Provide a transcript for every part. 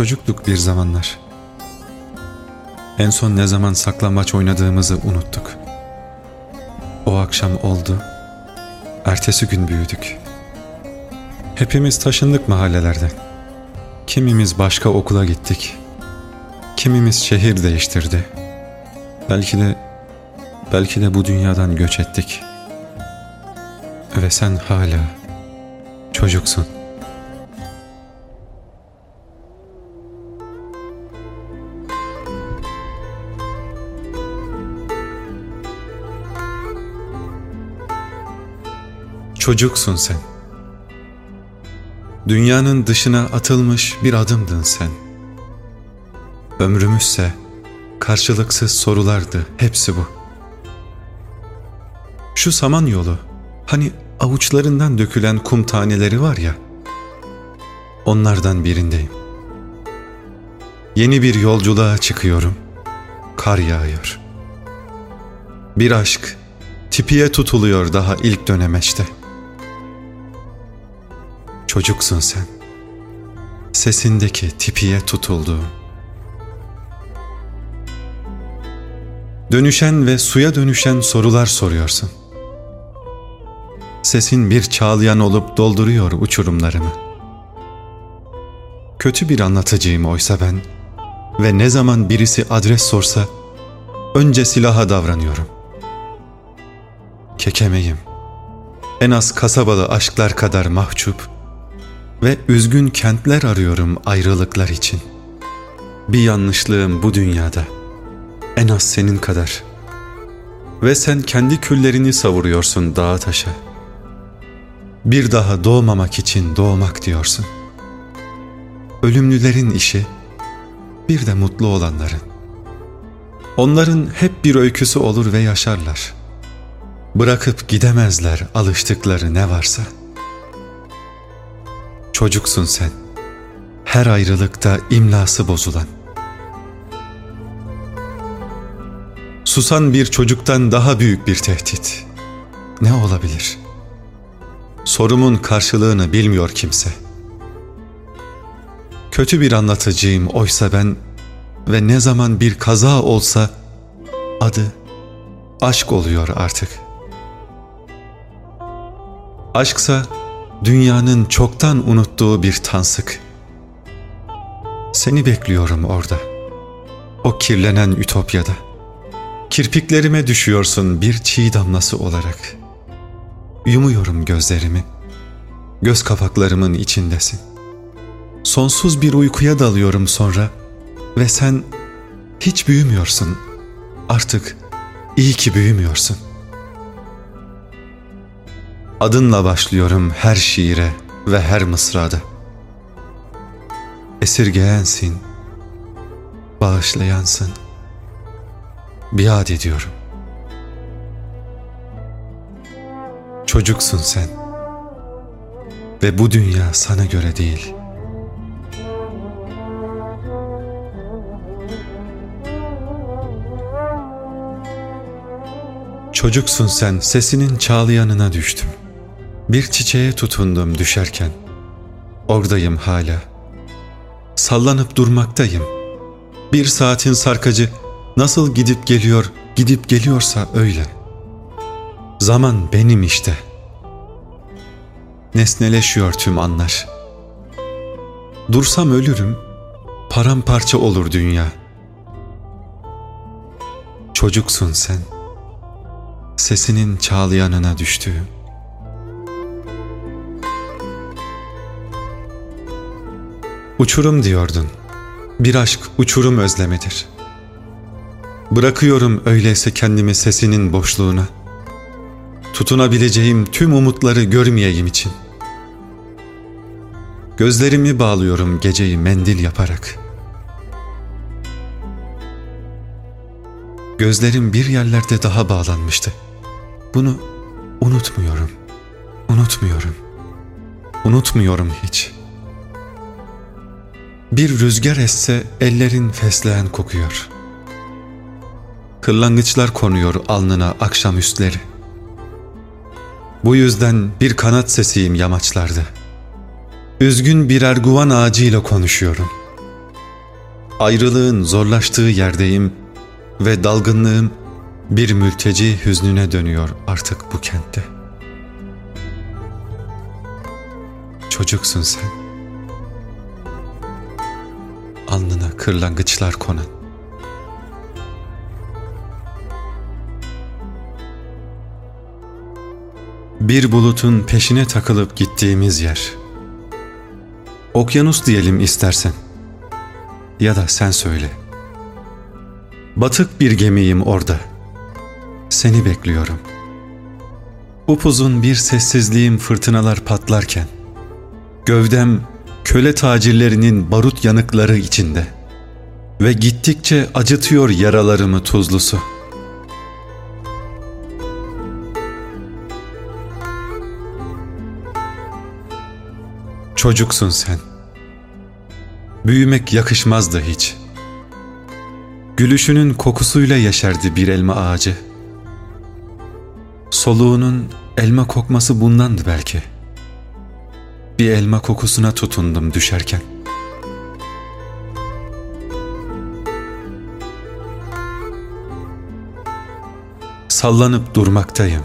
Çocuktuk bir zamanlar. En son ne zaman saklambaç oynadığımızı unuttuk. O akşam oldu. Ertesi gün büyüdük. Hepimiz taşındık mahallelerden. Kimimiz başka okula gittik. Kimimiz şehir değiştirdi. Belki de belki de bu dünyadan göç ettik. Ve sen hala çocuksun. Çocuksun sen. Dünyanın dışına atılmış bir adımdın sen. Ömrümüzse karşılıksız sorulardı hepsi bu. Şu saman yolu, hani avuçlarından dökülen kum taneleri var ya, onlardan birindeyim. Yeni bir yolculuğa çıkıyorum, kar yağıyor. Bir aşk tipiye tutuluyor daha ilk dönemeçte.'' Çocuksun sen. Sesindeki tipiye tutuldu. Dönüşen ve suya dönüşen sorular soruyorsun. Sesin bir çağlayan olup dolduruyor uçurumlarımı. Kötü bir anlatıcıyım oysa ben ve ne zaman birisi adres sorsa önce silaha davranıyorum. Kekemeyim. En az kasabalı aşklar kadar mahcup ve üzgün kentler arıyorum ayrılıklar için. Bir yanlışlığım bu dünyada. En az senin kadar. Ve sen kendi küllerini savuruyorsun dağa taşa. Bir daha doğmamak için doğmak diyorsun. Ölümlülerin işi, bir de mutlu olanların. Onların hep bir öyküsü olur ve yaşarlar. Bırakıp gidemezler alıştıkları ne varsa.'' Çocuksun sen. Her ayrılıkta imlası bozulan. Susan bir çocuktan daha büyük bir tehdit. Ne olabilir? Sorumun karşılığını bilmiyor kimse. Kötü bir anlatıcıyım oysa ben ve ne zaman bir kaza olsa adı aşk oluyor artık. Aşksa dünyanın çoktan unuttuğu bir tansık. Seni bekliyorum orada, o kirlenen ütopyada. Kirpiklerime düşüyorsun bir çiğ damlası olarak. Yumuyorum gözlerimi, göz kapaklarımın içindesin. Sonsuz bir uykuya dalıyorum sonra ve sen hiç büyümüyorsun. Artık iyi ki büyümüyorsun. Adınla başlıyorum her şiire ve her mısrada. Esirgeyensin, bağışlayansın. Biat ediyorum. Çocuksun sen ve bu dünya sana göre değil.'' Çocuksun sen sesinin çağlayanına düştüm. Bir çiçeğe tutundum düşerken. Oradayım hala. Sallanıp durmaktayım. Bir saatin sarkacı nasıl gidip geliyor, gidip geliyorsa öyle. Zaman benim işte. Nesneleşiyor tüm anlar. Dursam ölürüm, paramparça olur dünya. Çocuksun sen, sesinin çağlayanına düştüğüm. Uçurum diyordun. Bir aşk uçurum özlemedir. Bırakıyorum öyleyse kendimi sesinin boşluğuna. Tutunabileceğim tüm umutları görmeyeyim için. Gözlerimi bağlıyorum geceyi mendil yaparak. Gözlerim bir yerlerde daha bağlanmıştı. Bunu unutmuyorum. Unutmuyorum. Unutmuyorum hiç.'' Bir rüzgar esse ellerin fesleğen kokuyor. Kırlangıçlar konuyor alnına akşam üstleri. Bu yüzden bir kanat sesiyim yamaçlarda. Üzgün bir erguvan ağacıyla konuşuyorum. Ayrılığın zorlaştığı yerdeyim ve dalgınlığım bir mülteci hüznüne dönüyor artık bu kentte. Çocuksun sen. Alnına kırlangıçlar konan. Bir bulutun peşine takılıp gittiğimiz yer. Okyanus diyelim istersen. Ya da sen söyle. Batık bir gemiyim orada. Seni bekliyorum. Upuzun bir sessizliğim fırtınalar patlarken. Gövdem köle tacirlerinin barut yanıkları içinde. Ve gittikçe acıtıyor yaralarımı tuzlusu. Çocuksun sen. Büyümek yakışmazdı hiç. Gülüşünün kokusuyla yaşardı bir elma ağacı. Soluğunun elma kokması bundandı belki. Bir elma kokusuna tutundum düşerken. Sallanıp durmaktayım.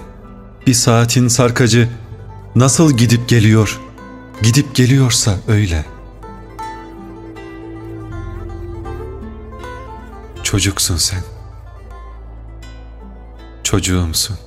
Bir saatin sarkacı nasıl gidip geliyor, gidip geliyorsa öyle.'' Çocuksun sen. Çocuğumsun.